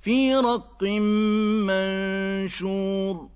فِي رَقٍّ مَّنشُورٍ.